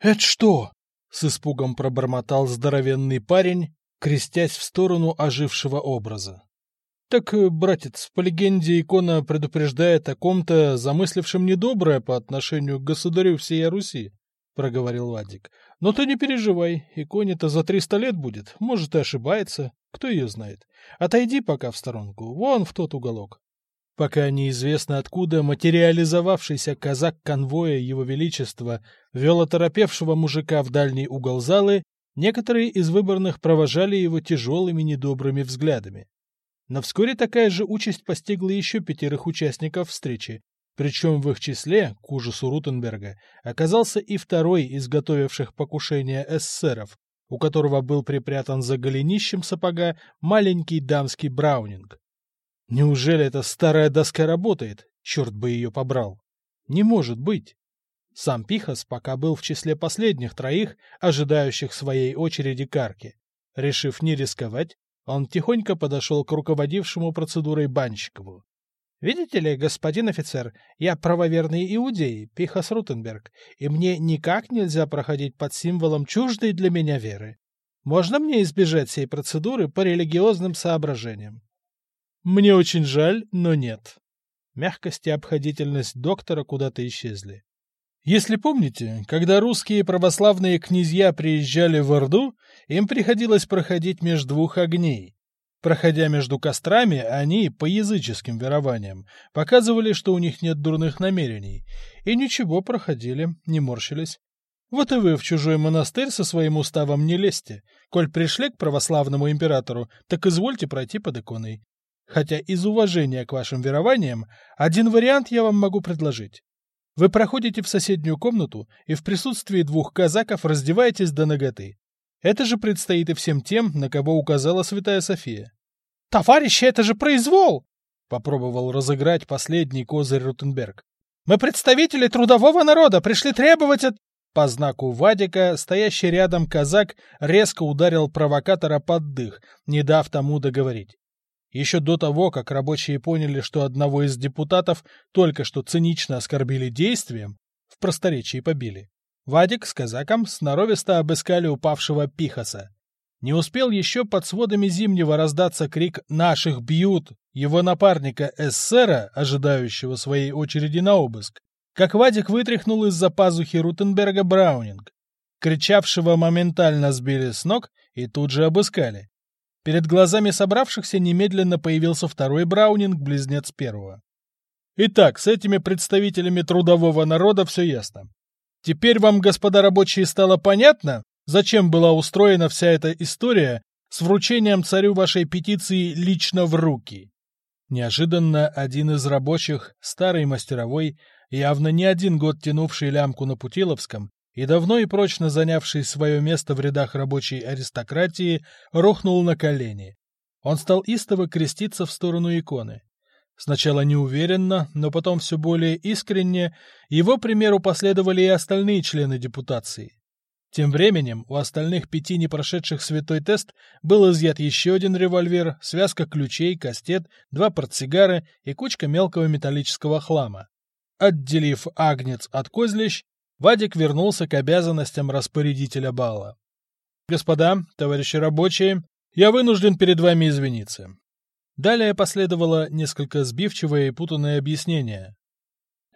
Это что? С испугом пробормотал здоровенный парень, крестясь в сторону ожившего образа. Так, э, братец, по легенде икона предупреждает о ком-то, замыслившем недоброе по отношению к государю всей Руси, проговорил Вадик. Но ты не переживай, иконе-то за триста лет будет, может и ошибается, кто ее знает. Отойди пока в сторонку, вон в тот уголок. Пока неизвестно откуда материализовавшийся казак конвоя Его Величества вел оторопевшего мужика в дальний угол залы, некоторые из выборных провожали его тяжелыми недобрыми взглядами. Но вскоре такая же участь постигла еще пятерых участников встречи, причем в их числе, к ужасу Рутенберга, оказался и второй из готовивших покушение эсеров, у которого был припрятан за голенищем сапога маленький дамский браунинг. Неужели эта старая доска работает? Черт бы ее побрал. Не может быть. Сам Пихас пока был в числе последних троих, ожидающих своей очереди карки. Решив не рисковать, он тихонько подошел к руководившему процедурой Банщикову. — Видите ли, господин офицер, я правоверный иудей, Пихас Рутенберг, и мне никак нельзя проходить под символом чуждой для меня веры. Можно мне избежать всей процедуры по религиозным соображениям? — Мне очень жаль, но нет. Мягкость и обходительность доктора куда-то исчезли. Если помните, когда русские православные князья приезжали в Орду, им приходилось проходить между двух огней. Проходя между кострами, они, по языческим верованиям, показывали, что у них нет дурных намерений. И ничего, проходили, не морщились. Вот и вы в чужой монастырь со своим уставом не лезьте. Коль пришли к православному императору, так извольте пройти под иконой. Хотя из уважения к вашим верованиям, один вариант я вам могу предложить. Вы проходите в соседнюю комнату и в присутствии двух казаков раздеваетесь до ноготы. Это же предстоит и всем тем, на кого указала святая София. — Товарищи, это же произвол! — попробовал разыграть последний козырь Рутенберг. — Мы представители трудового народа, пришли требовать от... По знаку Вадика, стоящий рядом казак резко ударил провокатора под дых, не дав тому договорить. Еще до того, как рабочие поняли, что одного из депутатов только что цинично оскорбили действием, в просторечии побили, Вадик с казаком сноровисто обыскали упавшего Пихаса. Не успел еще под сводами Зимнего раздаться крик «Наших бьют!» его напарника эсера, ожидающего своей очереди на обыск, как Вадик вытряхнул из-за пазухи Рутенберга Браунинг. Кричавшего моментально сбили с ног и тут же обыскали. Перед глазами собравшихся немедленно появился второй Браунинг, близнец первого. Итак, с этими представителями трудового народа все ясно. Теперь вам, господа рабочие, стало понятно, зачем была устроена вся эта история с вручением царю вашей петиции лично в руки? Неожиданно один из рабочих, старый мастеровой, явно не один год тянувший лямку на Путиловском, и давно и прочно занявший свое место в рядах рабочей аристократии, рухнул на колени. Он стал истово креститься в сторону иконы. Сначала неуверенно, но потом все более искренне, его примеру последовали и остальные члены депутации. Тем временем у остальных пяти не прошедших святой тест был изъят еще один револьвер, связка ключей, кастет, два портсигара и кучка мелкого металлического хлама. Отделив агнец от козлищ, Вадик вернулся к обязанностям распорядителя бала. «Господа, товарищи рабочие, я вынужден перед вами извиниться». Далее последовало несколько сбивчивое и путанное объяснение.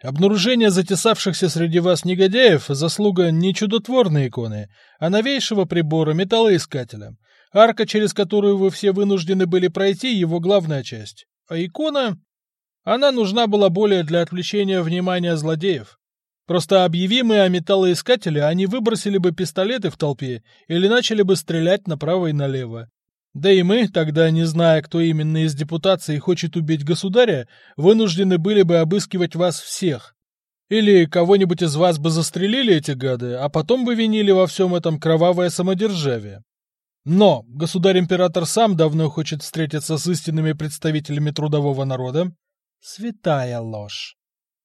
Обнаружение затесавшихся среди вас негодяев – заслуга не чудотворной иконы, а новейшего прибора металлоискателя. Арка, через которую вы все вынуждены были пройти, его главная часть. А икона? Она нужна была более для отвлечения внимания злодеев. Просто объяви мы о металлоискателе, они выбросили бы пистолеты в толпе или начали бы стрелять направо и налево. Да и мы, тогда не зная, кто именно из депутации хочет убить государя, вынуждены были бы обыскивать вас всех. Или кого-нибудь из вас бы застрелили эти гады, а потом бы винили во всем этом кровавое самодержавие. Но государь-император сам давно хочет встретиться с истинными представителями трудового народа. Святая ложь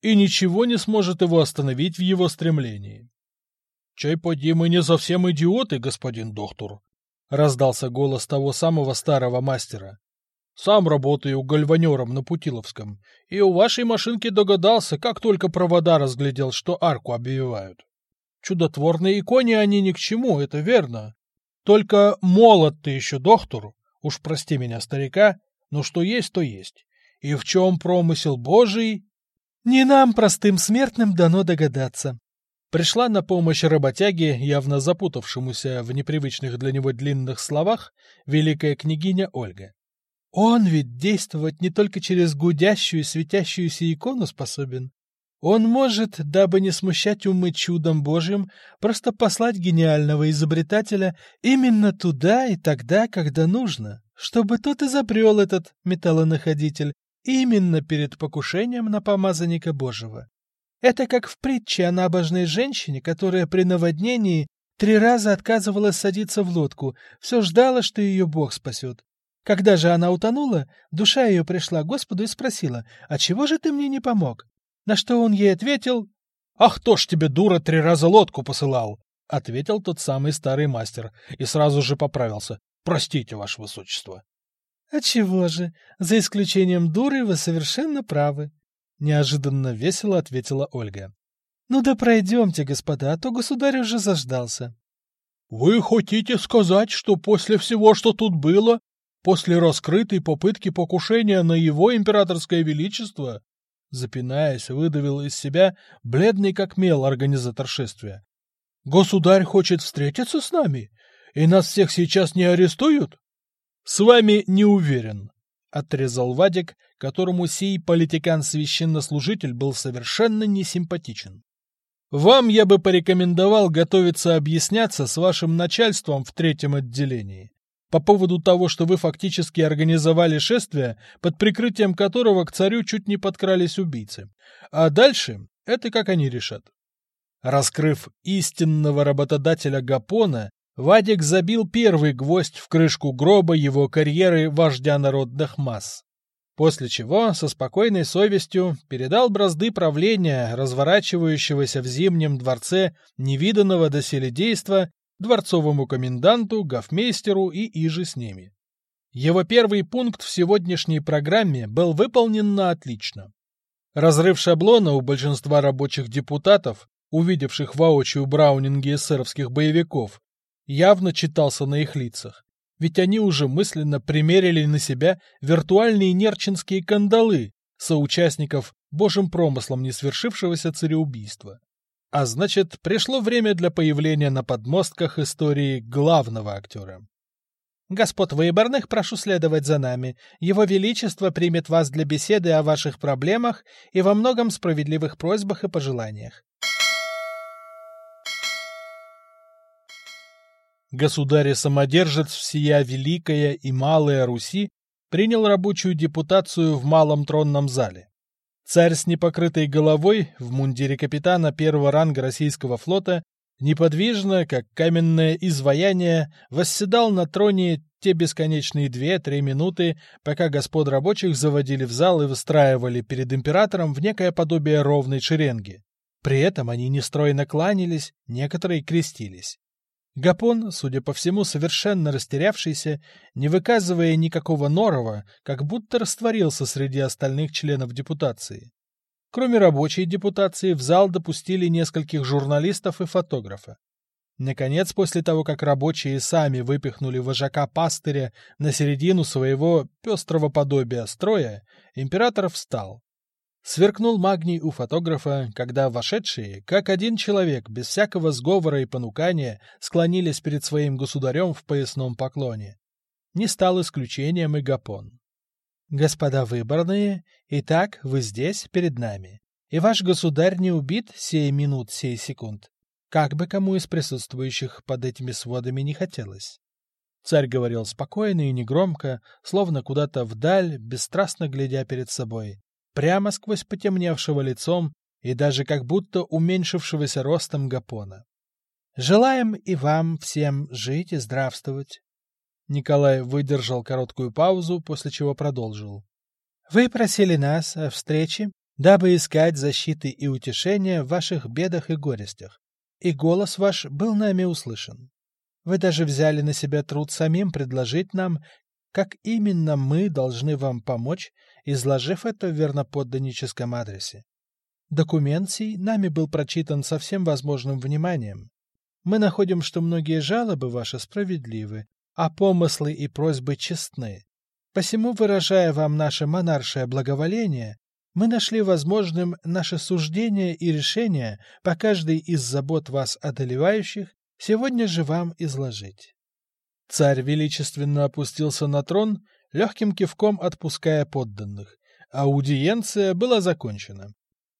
и ничего не сможет его остановить в его стремлении. — Чай поди мы не совсем идиоты, господин доктор, — раздался голос того самого старого мастера. — Сам работаю гальванером на Путиловском, и у вашей машинки догадался, как только провода разглядел, что арку обвивают. — Чудотворные иконе они ни к чему, это верно. Только молод ты еще, доктор, уж прости меня, старика, но что есть, то есть. И в чем промысел Божий? Не нам, простым смертным, дано догадаться. Пришла на помощь работяге, явно запутавшемуся в непривычных для него длинных словах, великая княгиня Ольга. Он ведь действовать не только через гудящую светящуюся икону способен. Он может, дабы не смущать умы чудом Божьим, просто послать гениального изобретателя именно туда и тогда, когда нужно, чтобы тот изобрел этот металлонаходитель именно перед покушением на помазанника Божьего. Это как в притче о набожной женщине, которая при наводнении три раза отказывалась садиться в лодку, все ждала, что ее Бог спасет. Когда же она утонула, душа ее пришла к Господу и спросила, «А чего же ты мне не помог?» На что он ей ответил, «Ах, кто ж тебе, дура, три раза лодку посылал?» — ответил тот самый старый мастер и сразу же поправился. «Простите, ваше высочество». «А чего же? За исключением дуры вы совершенно правы», — неожиданно весело ответила Ольга. «Ну да пройдемте, господа, а то государь уже заждался». «Вы хотите сказать, что после всего, что тут было, после раскрытой попытки покушения на его императорское величество, запинаясь, выдавил из себя бледный как мел организатор шествия. Государь хочет встретиться с нами, и нас всех сейчас не арестуют? С вами не уверен, отрезал Вадик, которому сей политикан-священнослужитель был совершенно несимпатичен. Вам я бы порекомендовал готовиться объясняться с вашим начальством в третьем отделении по поводу того, что вы фактически организовали шествие, под прикрытием которого к царю чуть не подкрались убийцы. А дальше это как они решат. Раскрыв истинного работодателя Гапона, Вадик забил первый гвоздь в крышку гроба его карьеры вождя народных масс. После чего со спокойной совестью передал бразды правления, разворачивающегося в Зимнем дворце невиданного доселе действа, дворцовому коменданту, гофмейстеру и иже с ними. Его первый пункт в сегодняшней программе был выполнен на отлично. Разрыв шаблона у большинства рабочих депутатов, увидевших воочию браунинги эсеровских боевиков, явно читался на их лицах, ведь они уже мысленно примерили на себя виртуальные нерчинские кандалы соучастников божьим промыслом не свершившегося цареубийства. А значит, пришло время для появления на подмостках истории главного актера. «Господ выборных, прошу следовать за нами. Его Величество примет вас для беседы о ваших проблемах и во многом справедливых просьбах и пожеланиях». Государь-самодержец всея Великая и Малая Руси принял рабочую депутацию в Малом тронном зале. Царь с непокрытой головой в мундире капитана первого ранга российского флота неподвижно, как каменное изваяние, восседал на троне те бесконечные две-три минуты, пока господ рабочих заводили в зал и выстраивали перед императором в некое подобие ровной шеренги. При этом они нестройно кланялись, некоторые крестились. Гапон, судя по всему, совершенно растерявшийся, не выказывая никакого норова, как будто растворился среди остальных членов депутации. Кроме рабочей депутации, в зал допустили нескольких журналистов и фотографа. Наконец, после того, как рабочие сами выпихнули вожака-пастыря на середину своего пестрого подобия строя, император встал. Сверкнул магний у фотографа, когда вошедшие, как один человек, без всякого сговора и понукания, склонились перед своим государем в поясном поклоне. Не стал исключением и Гапон. «Господа выборные, итак, вы здесь, перед нами, и ваш государь не убит сей минут, сей секунд, как бы кому из присутствующих под этими сводами не хотелось». Царь говорил спокойно и негромко, словно куда-то вдаль, бесстрастно глядя перед собой, прямо сквозь потемневшего лицом и даже как будто уменьшившегося ростом Гапона. «Желаем и вам всем жить и здравствовать!» Николай выдержал короткую паузу, после чего продолжил. «Вы просили нас о встрече, дабы искать защиты и утешения в ваших бедах и горестях, и голос ваш был нами услышан. Вы даже взяли на себя труд самим предложить нам, как именно мы должны вам помочь изложив это в верноподданническом адресе. Документ сей нами был прочитан со всем возможным вниманием. Мы находим, что многие жалобы ваши справедливы, а помыслы и просьбы честны. Посему, выражая вам наше монаршее благоволение, мы нашли возможным наше суждение и решение по каждой из забот вас одолевающих сегодня же вам изложить. Царь величественно опустился на трон, легким кивком отпуская подданных. Аудиенция была закончена.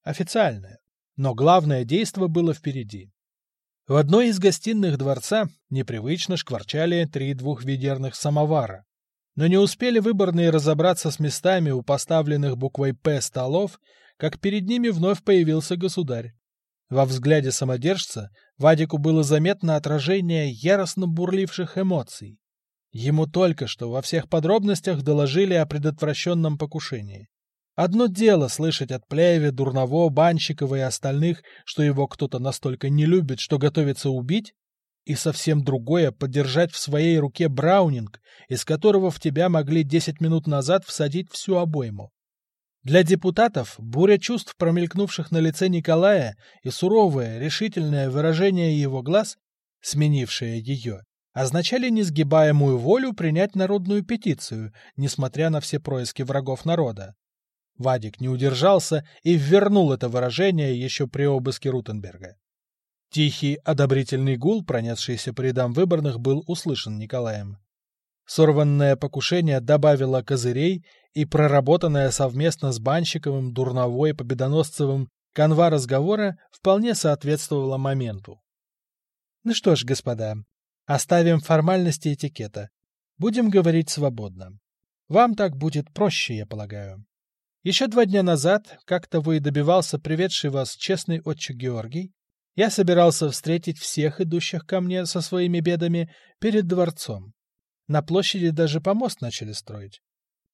Официальная. Но главное действо было впереди. В одной из гостиных дворца непривычно шкварчали три двухведерных самовара. Но не успели выборные разобраться с местами у поставленных буквой «П» столов, как перед ними вновь появился государь. Во взгляде самодержца Вадику было заметно отражение яростно бурливших эмоций. Ему только что во всех подробностях доложили о предотвращенном покушении. Одно дело слышать от Плеева, Дурново, Банщикова и остальных, что его кто-то настолько не любит, что готовится убить, и совсем другое — подержать в своей руке браунинг, из которого в тебя могли десять минут назад всадить всю обойму. Для депутатов буря чувств, промелькнувших на лице Николая, и суровое, решительное выражение его глаз, сменившее ее, означали несгибаемую волю принять народную петицию, несмотря на все происки врагов народа. Вадик не удержался и ввернул это выражение еще при обыске Рутенберга. Тихий, одобрительный гул, пронесшийся по рядам выборных, был услышан Николаем. Сорванное покушение добавило козырей, и проработанная совместно с Банщиковым, Дурновой, Победоносцевым канва разговора вполне соответствовала моменту. Ну что ж, господа, оставим формальности этикета. Будем говорить свободно. Вам так будет проще, я полагаю. Еще два дня назад, как того и добивался приведший вас честный отче Георгий, я собирался встретить всех идущих ко мне со своими бедами перед дворцом. На площади даже помост начали строить.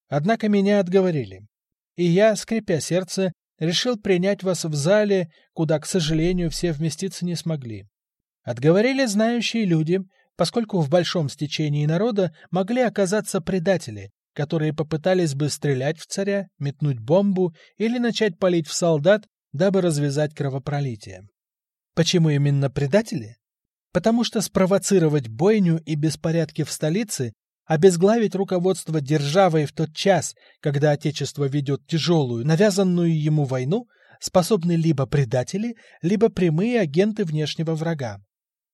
Однако меня отговорили. И я, скрипя сердце, решил принять вас в зале, куда, к сожалению, все вместиться не смогли. Отговорили знающие люди, поскольку в большом стечении народа могли оказаться предатели, которые попытались бы стрелять в царя, метнуть бомбу или начать палить в солдат, дабы развязать кровопролитие. Почему именно предатели? Потому что спровоцировать бойню и беспорядки в столице, обезглавить руководство державой в тот час, когда Отечество ведет тяжелую, навязанную ему войну, способны либо предатели, либо прямые агенты внешнего врага.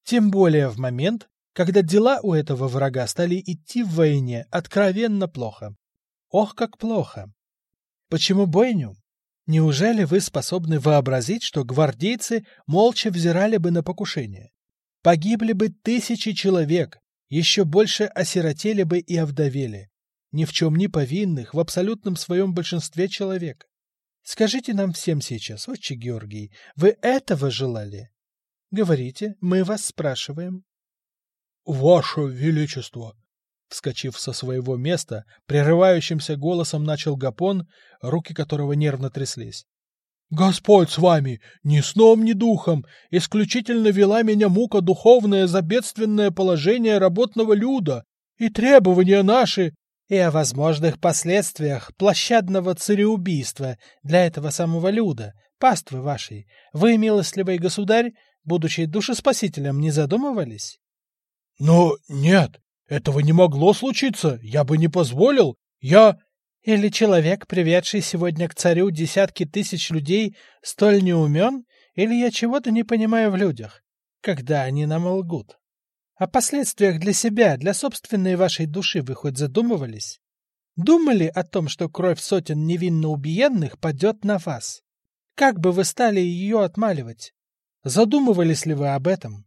Тем более в момент, когда дела у этого врага стали идти в войне откровенно плохо. Ох, как плохо! Почему бойню? Неужели вы способны вообразить, что гвардейцы молча взирали бы на покушение? Погибли бы тысячи человек, еще больше осиротели бы и овдовели. Ни в чем не повинных, в абсолютном своем большинстве человек. Скажите нам всем сейчас, отче Георгий, вы этого желали? Говорите, мы вас спрашиваем. Ваше Величество, Вскочив со своего места, прерывающимся голосом начал Гапон, руки которого нервно тряслись. «Господь с вами! Ни сном, ни духом! Исключительно вела меня мука духовная за бедственное положение работного люда и требования наши...» «И о возможных последствиях площадного цареубийства для этого самого люда, паствы вашей. Вы, милостливый государь, будучи душеспасителем, не задумывались?» «Но нет, этого не могло случиться, я бы не позволил. Я... Или человек, приведший сегодня к царю десятки тысяч людей, столь неумен, или я чего-то не понимаю в людях, когда они нам лгут. О последствиях для себя, для собственной вашей души вы хоть задумывались? Думали о том, что кровь сотен невинно убиенных падет на вас? Как бы вы стали ее отмаливать? Задумывались ли вы об этом?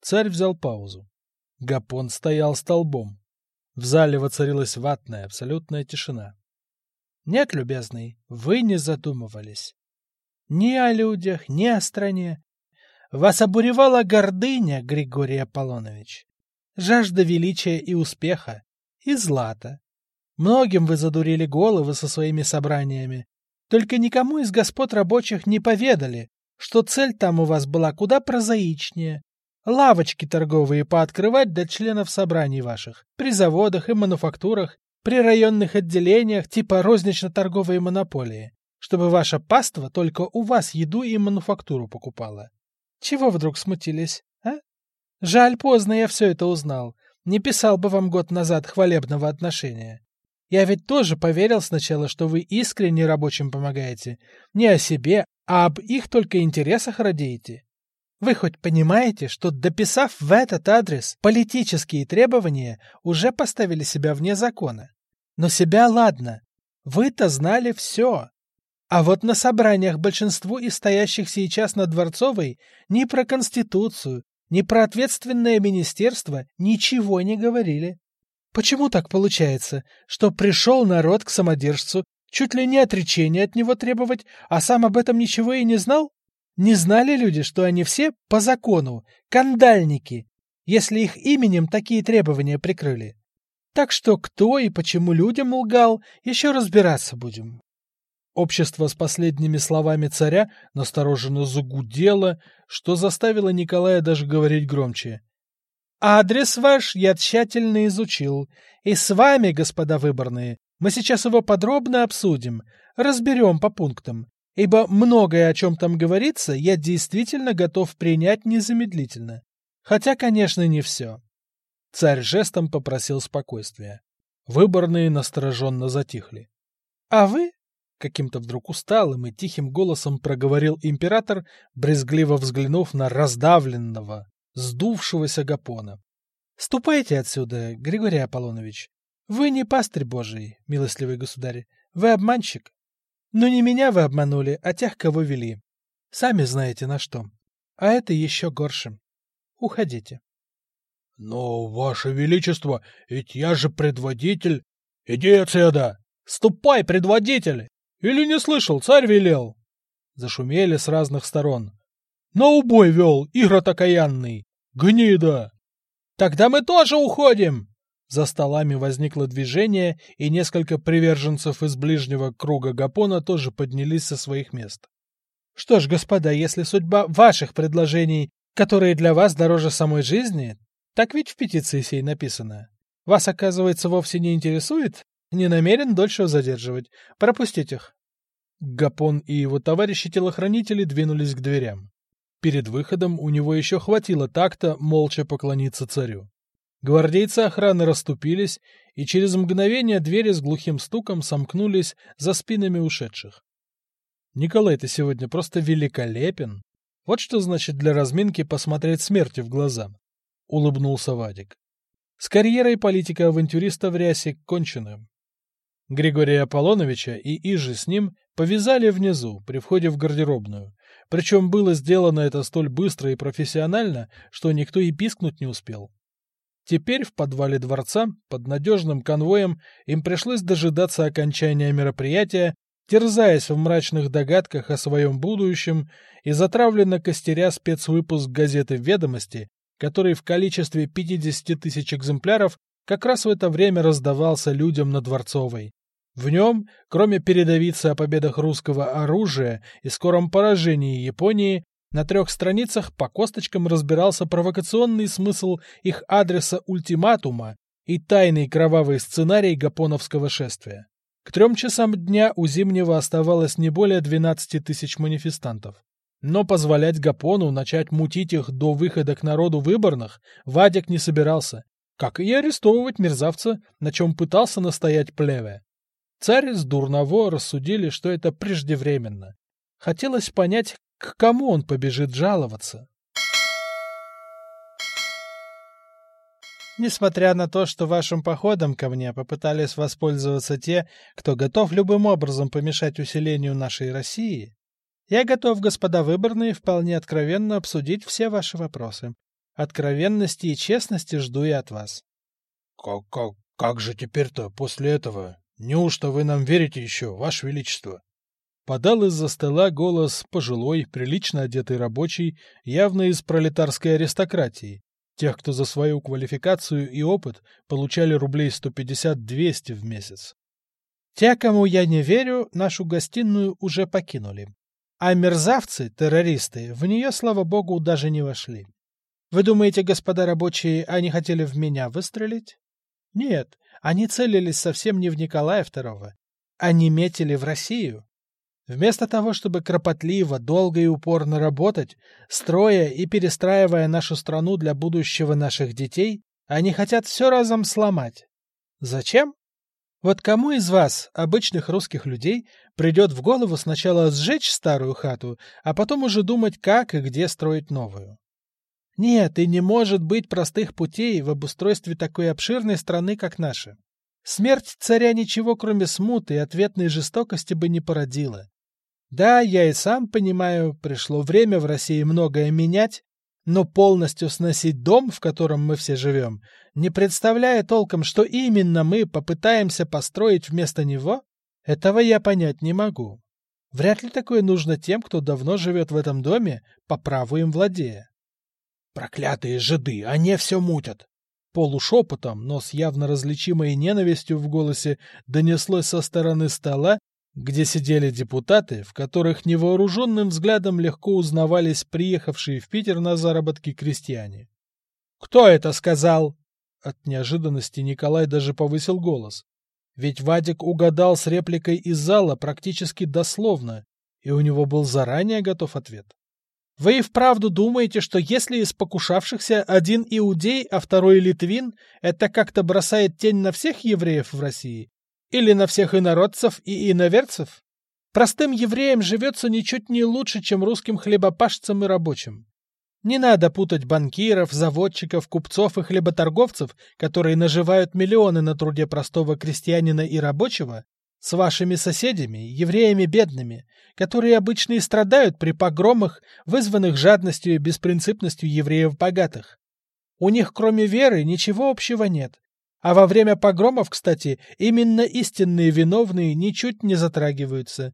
Царь взял паузу. Гапон стоял столбом. В зале воцарилась ватная, абсолютная тишина. Нет, любезный, вы не задумывались. Ни о людях, ни о стране. Вас обуревала гордыня, Григорий Аполлонович. Жажда величия и успеха, и злата. Многим вы задурили головы со своими собраниями. Только никому из господ рабочих не поведали, что цель там у вас была куда прозаичнее, Лавочки торговые пооткрывать для членов собраний ваших, при заводах и мануфактурах, при районных отделениях типа рознично-торговой монополии. чтобы ваша паства только у вас еду и мануфактуру покупала. Чего вдруг смутились, а? Жаль, поздно я все это узнал. Не писал бы вам год назад хвалебного отношения. Я ведь тоже поверил сначала, что вы искренне рабочим помогаете. Не о себе, а об их только интересах радеете. Вы хоть понимаете, что, дописав в этот адрес политические требования, уже поставили себя вне закона? Но себя ладно. Вы-то знали все. А вот на собраниях большинству из стоящих сейчас на Дворцовой ни про Конституцию, ни про ответственное министерство ничего не говорили. Почему так получается, что пришел народ к самодержцу, чуть ли не отречение от него требовать, а сам об этом ничего и не знал? Не знали люди, что они все по закону, кандальники, если их именем такие требования прикрыли? Так что кто и почему людям лгал, еще разбираться будем. Общество с последними словами царя настороженно загудело, что заставило Николая даже говорить громче. «Адрес ваш я тщательно изучил, и с вами, господа выборные, мы сейчас его подробно обсудим, разберем по пунктам, ибо многое, о чем там говорится, я действительно готов принять незамедлительно. Хотя, конечно, не все». Царь жестом попросил спокойствия. Выборные настороженно затихли. «А вы, Каким-то вдруг усталым и тихим голосом проговорил император, брезгливо взглянув на раздавленного, сдувшегося Гапона. — Ступайте отсюда, Григорий Аполлонович. Вы не пастырь божий, милостливый государь. Вы обманщик. Но не меня вы обманули, а тех, кого вели. Сами знаете на что. А это еще горше. Уходите. — Но, ваше величество, ведь я же предводитель. Иди отсюда! Ступай, предводитель! Или не слышал, царь велел? Зашумели с разных сторон. На убой вел, игрот окаянный! Гнида! Тогда мы тоже уходим! За столами возникло движение, и несколько приверженцев из ближнего круга Гапона тоже поднялись со своих мест. Что ж, господа, если судьба ваших предложений, которые для вас дороже самой жизни, так ведь в петиции сей написано, вас, оказывается, вовсе не интересует, не намерен дольше задерживать. Пропустить их. Гапон и его товарищи-телохранители двинулись к дверям. Перед выходом у него еще хватило такта молча поклониться царю. Гвардейцы охраны расступились, и через мгновение двери с глухим стуком сомкнулись за спинами ушедших. Николай, ты сегодня просто великолепен. Вот что значит для разминки посмотреть смерти в глаза. Улыбнулся Вадик. С карьерой политика-авантюриста в рясе кончена. Григория Аполлоновича и Ижи с ним повязали внизу, при входе в гардеробную. Причем было сделано это столь быстро и профессионально, что никто и пискнуть не успел. Теперь в подвале дворца, под надежным конвоем, им пришлось дожидаться окончания мероприятия, терзаясь в мрачных догадках о своем будущем и затравленно костеря спецвыпуск газеты «Ведомости», который в количестве 50 тысяч экземпляров как раз в это время раздавался людям на Дворцовой. В нем, кроме передовицы о победах русского оружия и скором поражении Японии, на трех страницах по косточкам разбирался провокационный смысл их адреса ультиматума и тайный кровавый сценарий гапоновского шествия. К трем часам дня у Зимнего оставалось не более 12 тысяч манифестантов. Но позволять Гапону начать мутить их до выхода к народу выборных Вадик не собирался, как и арестовывать мерзавца, на чем пытался настоять плеве. Царь с Дурново рассудили, что это преждевременно. Хотелось понять, к кому он побежит жаловаться. Несмотря на то, что вашим походом ко мне попытались воспользоваться те, кто готов любым образом помешать усилению нашей России, я готов, господа выборные, вполне откровенно обсудить все ваши вопросы. Откровенности и честности жду и от вас. Как, как же теперь-то после этого? Неужто вы нам верите еще, Ваше Величество? Подал из-за стола голос пожилой, прилично одетый рабочий, явно из пролетарской аристократии, тех, кто за свою квалификацию и опыт получали рублей 150-200 в месяц. Те, кому я не верю, нашу гостиную уже покинули. А мерзавцы, террористы, в нее, слава богу, даже не вошли. Вы думаете, господа рабочие, они хотели в меня выстрелить? Нет, они целились совсем не в Николая II. Они метили в Россию. Вместо того, чтобы кропотливо, долго и упорно работать, строя и перестраивая нашу страну для будущего наших детей, они хотят все разом сломать. Зачем? Вот кому из вас, обычных русских людей, придет в голову сначала сжечь старую хату, а потом уже думать, как и где строить новую? Нет, и не может быть простых путей в обустройстве такой обширной страны, как наша. Смерть царя ничего, кроме смуты и ответной жестокости, бы не породила. Да, я и сам понимаю, пришло время в России многое менять, но полностью сносить дом, в котором мы все живем, не представляя толком, что именно мы попытаемся построить вместо него, этого я понять не могу. Вряд ли такое нужно тем, кто давно живет в этом доме, по праву им владея. Проклятые жиды, они все мутят. Полушепотом, но с явно различимой ненавистью в голосе донеслось со стороны стола, где сидели депутаты, в которых невооруженным взглядом легко узнавались приехавшие в Питер на заработки крестьяне. «Кто это сказал?» От неожиданности Николай даже повысил голос. Ведь Вадик угадал с репликой из зала практически дословно, и у него был заранее готов ответ. Вы и вправду думаете, что если из покушавшихся один иудей, а второй литвин, это как-то бросает тень на всех евреев в России? Или на всех инородцев и иноверцев? Простым евреям живется ничуть не лучше, чем русским хлебопашцам и рабочим. Не надо путать банкиров, заводчиков, купцов и хлеботорговцев, которые наживают миллионы на труде простого крестьянина и рабочего, с вашими соседями, евреями бедными, которые обычно и страдают при погромах, вызванных жадностью и беспринципностью евреев богатых. У них кроме веры ничего общего нет. А во время погромов, кстати, именно истинные виновные ничуть не затрагиваются.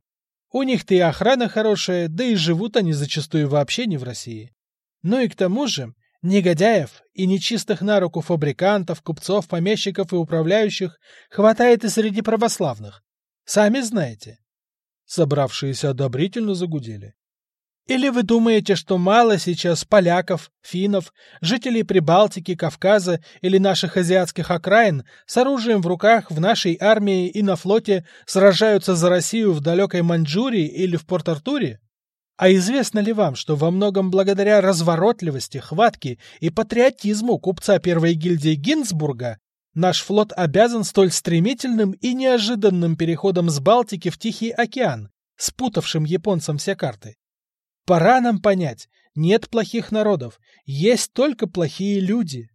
У них-то и охрана хорошая, да и живут они зачастую вообще не в России. Ну и к тому же, негодяев и нечистых на руку фабрикантов, купцов, помещиков и управляющих хватает и среди православных, Сами знаете. Собравшиеся одобрительно загудели. Или вы думаете, что мало сейчас поляков, финнов, жителей Прибалтики, Кавказа или наших азиатских окраин с оружием в руках в нашей армии и на флоте сражаются за Россию в далекой Маньчжурии или в Порт-Артуре? А известно ли вам, что во многом благодаря разворотливости, хватке и патриотизму купца первой гильдии Гинзбурга Наш флот обязан столь стремительным и неожиданным переходом с Балтики в Тихий океан, спутавшим японцам все карты. Пора нам понять, нет плохих народов, есть только плохие люди.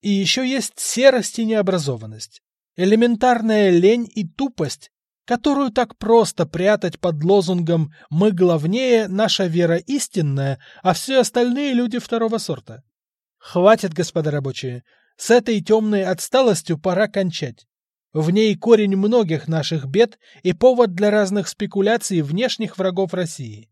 И еще есть серость и необразованность, элементарная лень и тупость, которую так просто прятать под лозунгом «мы главнее, наша вера истинная, а все остальные люди второго сорта». Хватит, господа рабочие, с этой темной отсталостью пора кончать. В ней корень многих наших бед и повод для разных спекуляций внешних врагов России.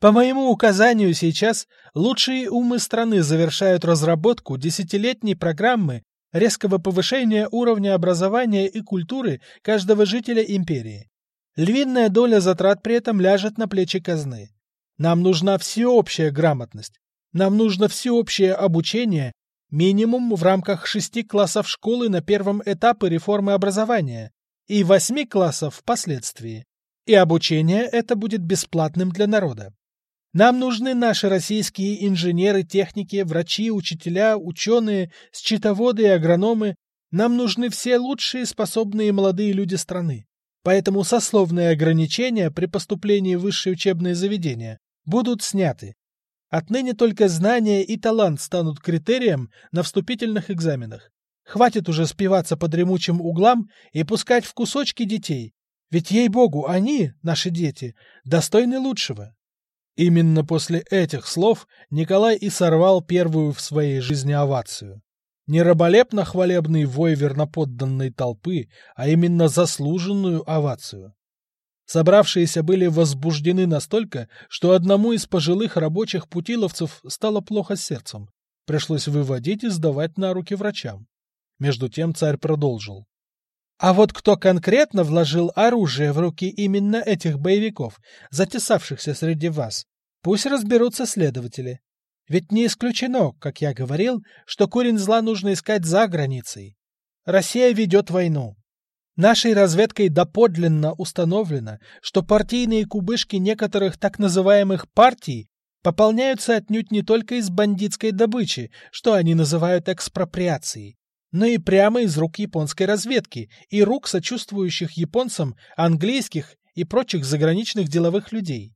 По моему указанию сейчас лучшие умы страны завершают разработку десятилетней программы резкого повышения уровня образования и культуры каждого жителя империи. Львиная доля затрат при этом ляжет на плечи казны. Нам нужна всеобщая грамотность. Нам нужно всеобщее обучение Минимум в рамках шести классов школы на первом этапе реформы образования и восьми классов впоследствии. И обучение это будет бесплатным для народа. Нам нужны наши российские инженеры, техники, врачи, учителя, ученые, счетоводы и агрономы. Нам нужны все лучшие способные молодые люди страны. Поэтому сословные ограничения при поступлении в высшее учебное заведение будут сняты. Отныне только знания и талант станут критерием на вступительных экзаменах. Хватит уже спиваться под дремучим углам и пускать в кусочки детей. Ведь, ей-богу, они, наши дети, достойны лучшего. Именно после этих слов Николай и сорвал первую в своей жизни овацию. Не раболепно хвалебный вой верноподданной толпы, а именно заслуженную овацию. Собравшиеся были возбуждены настолько, что одному из пожилых рабочих путиловцев стало плохо сердцем. Пришлось выводить и сдавать на руки врачам. Между тем царь продолжил. А вот кто конкретно вложил оружие в руки именно этих боевиков, затесавшихся среди вас, пусть разберутся следователи. Ведь не исключено, как я говорил, что корень зла нужно искать за границей. Россия ведет войну. Нашей разведкой доподлинно установлено, что партийные кубышки некоторых так называемых партий пополняются отнюдь не только из бандитской добычи, что они называют экспроприацией, но и прямо из рук японской разведки и рук сочувствующих японцам английских и прочих заграничных деловых людей.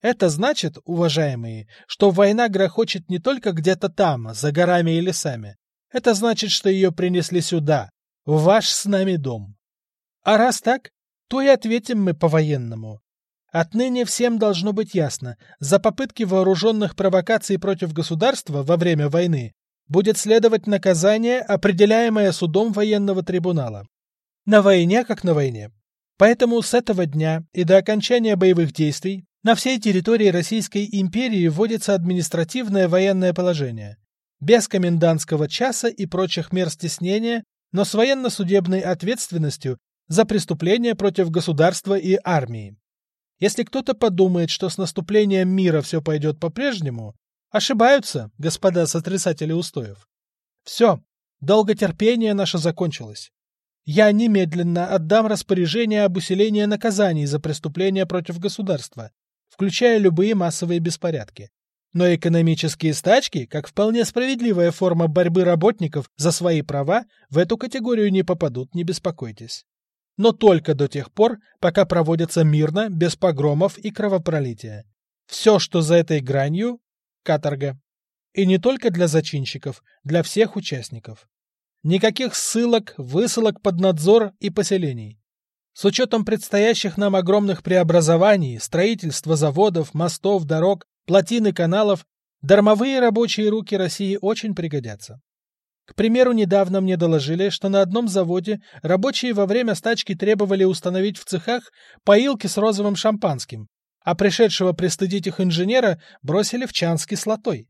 Это значит, уважаемые, что война грохочет не только где-то там, за горами и лесами. Это значит, что ее принесли сюда, в ваш с нами дом. А раз так, то и ответим мы по-военному. Отныне всем должно быть ясно, за попытки вооруженных провокаций против государства во время войны будет следовать наказание, определяемое судом военного трибунала. На войне как на войне. Поэтому с этого дня и до окончания боевых действий на всей территории Российской империи вводится административное военное положение. Без комендантского часа и прочих мер стеснения, но с военно-судебной ответственностью за преступления против государства и армии. Если кто-то подумает, что с наступлением мира все пойдет по-прежнему, ошибаются, господа сотрясатели устоев. Все, долготерпение наше закончилось. Я немедленно отдам распоряжение об усилении наказаний за преступления против государства, включая любые массовые беспорядки. Но экономические стачки, как вполне справедливая форма борьбы работников за свои права, в эту категорию не попадут, не беспокойтесь но только до тех пор, пока проводятся мирно, без погромов и кровопролития. Все, что за этой гранью – каторга. И не только для зачинщиков, для всех участников. Никаких ссылок, высылок под надзор и поселений. С учетом предстоящих нам огромных преобразований, строительства заводов, мостов, дорог, плотин и каналов, дармовые рабочие руки России очень пригодятся. К примеру, недавно мне доложили, что на одном заводе рабочие во время стачки требовали установить в цехах поилки с розовым шампанским, а пришедшего пристыдить их инженера бросили в чан с кислотой.